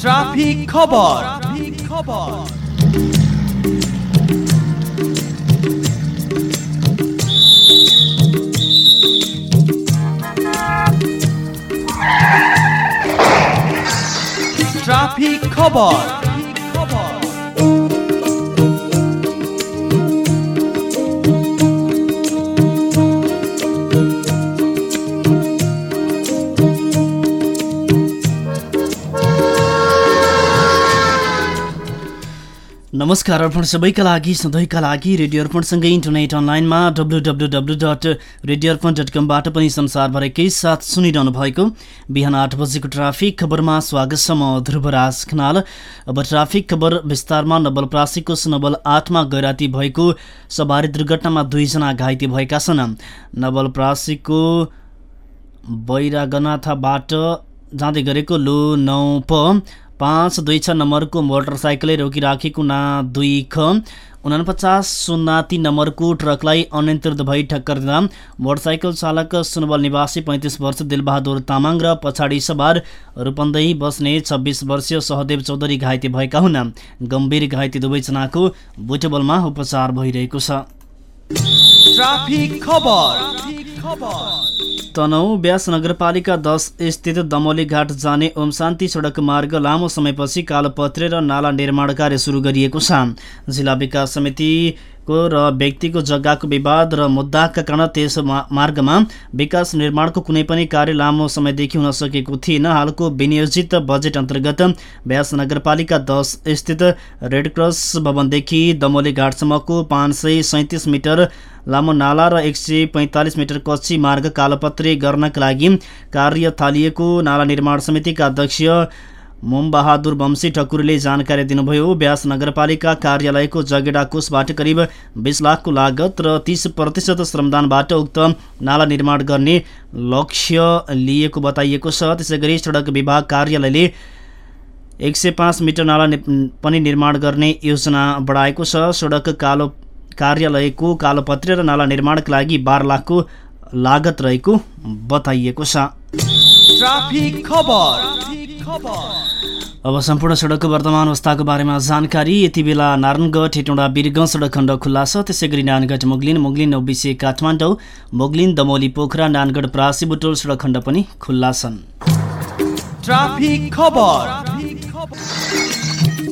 Traffic खबर खबर traffic खबर नमस्कार अर्पण सबैका लागि सधैँका लागि रेडियो अर्पणसँगै इन्टरनेट अनलाइनमा W W W dot radio Arpan dot कमबाट पनि संसारभरिकै साथ सुनिरहनु भएको बिहान आठ बजेको ट्राफिक खबरमा स्वागत छ म ध्रुवराज खनाल। अब ट्राफिक खबर विस्तारमा नवलप्रासीको सुनवल आठमा गैराती भएको सवारी दुर्घटनामा दुईजना घाइते भएका छन्। नवलप्रासीको बैरागनाथाबाट जाँदै गरेको लो नौ प पाँच दुई छ नम्बरको मोटरसाइकलले रोकिराखेको ना दुई ख। उनापचास शून्य तिन नम्बरको ट्रकलाई अनियन्त्रित भई ठक्कर दिँदा मोटरसाइकल चालक सुनबल निवासी पैँतिस वर्ष दिलबहादुर तामाङ र पछाडि सवार रूपन्देही बस्ने छब्बिस वर्षीय सहदेव चौधरी घाइते भएका हुन्। गम्भीर घाइते दुवैजनाको बुटबलमा उपचार भइरहेको छ। तनहु व्यास नगरपालिका दस स्थित दमोली घाट जाने ओम शान्ति सडक मार्ग लामो समयपछि कालोपत्रे र नाला निर्माण कार्य सुरु गरिएको छ। जिल्ला विकास समितिको र व्यक्तिको जग्गाको विवाद र मुद्दाका कारण त्यस मार्गमा विकास निर्माणको कुनै पनि कार्य लामो समयदेखि हुन सकेको थिएन। हालको विनियोजित बजेट अन्तर्गत व्यास नगरपालिका दस स्थित रेड क्रस भवनदेखि दमोली घाटसम्मको पाँच सय सैँतिस मिटर लामो नाला र एक सय पैँतालिस मिटर कच्ची मार्ग कालोपत्रे गर्नका लागि कार्य थालिएको नाला निर्माण समितिका अध्यक्ष मोमबहादुर वंशी ठकुरीले जानकारी दिनुभयो व्यास नगरपालिका कार्यालयको जगेडा कोषबाट करिब बिस लाखको लागत र तिस प्रतिशत श्रमदानबाट उक्त नाला निर्माण गर्ने लक्ष्य लिएको बताइएको छ। त्यसै गरी सडक विभाग कार्यालयले एक सय पाँच मिटर नाला पनि निर्माण गर्ने योजना बढाएको छ। सडक कालो कार्यालयको कालोपत्रे र नाला निर्माणका लागि बाह्र लाखको लागत रहेको बताइएको छ। ट्राफिक खबर। खबर अब सम्पूर्ण सडकको वर्तमान अवस्थाको बारेमा जानकारी। यति बेला नारायणगढ हेटौँडा बिरगञ्ज सडक खण्ड खुल्ला छ। त्यसै गरी नानगढ मुगलिन मुगलिन नौबिसे काठमाडौँ मुगलिन दमोली पोखरा नानगढ प्रासी बुटोल सडक खण्ड पनि खुल्ला छन्।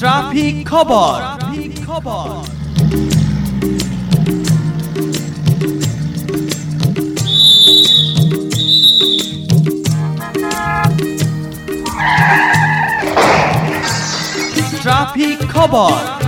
ट्राफिक खबर खबर ट्राफिक खबर